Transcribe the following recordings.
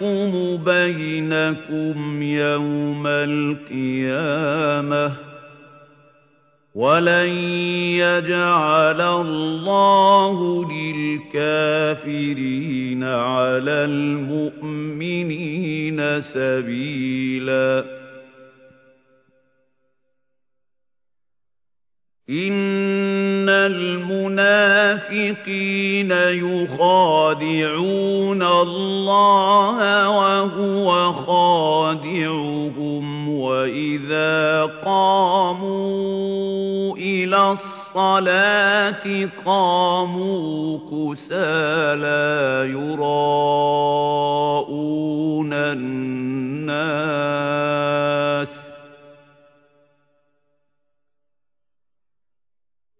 يَحْكُمُ بَيْنَكُمْ يَوْمَ الْقِيَامَةِ وَلَن يَجْعَلَ اللَّهُ لِلْكَافِرِينَ عَلَى الْمُؤْمِنِينَ سَبِيلًا. إِنَّ الْمُنَافِقِينَ يُخَادِعُونَ اللَّهَ وَهُوَ خَادِعُهُمْ وَإِذَا قَامُوا إِلَى الصَّلَاةِ قَامُوا كُسَالَىٰ يُرَاءُونَ النَّاسَ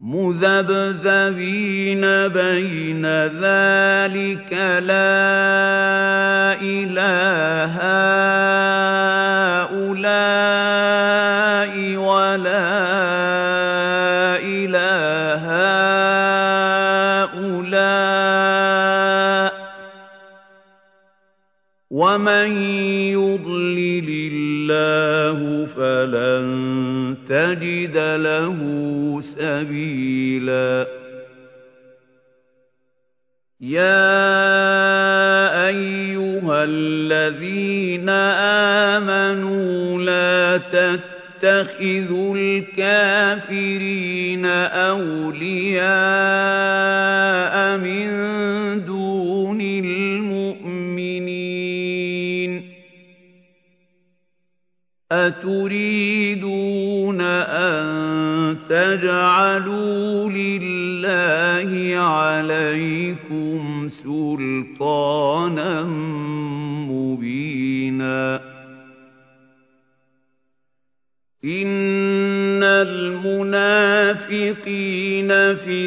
مُذَبْذَبِينَ بَيْنَ ذَٰلِكَ لَا إِلَىٰ هَٰؤُلَاءِ. وَمَن يُضْلِلِ اللَّهُ فَلَن تَجِدَ لَهُ سَبِيلًا يَا أَيُّهَا الَّذِينَ آمَنُوا لَا تَتَّخِذُوا الْكَافِرِينَ أَوْلِيَاءَ مِن دُونِ أَتُرِيدُونَ أَن تَجْعَلُوا لِلَّهِ عَلَيْكُمْ سُلْطَانًا مُّبِينًا إِنَّ الْمُنَافِقِينَ فِي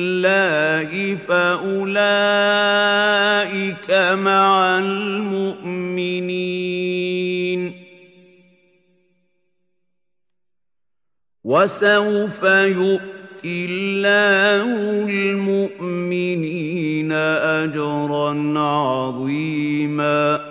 فَأُولَٰئِكَ مَعَ الْمُؤْمِنِينَ. وَسَوْفَ يُؤْتِ اللَّهُ الْمُؤْمِنِينَ أَجْرًا عَظِيمًا.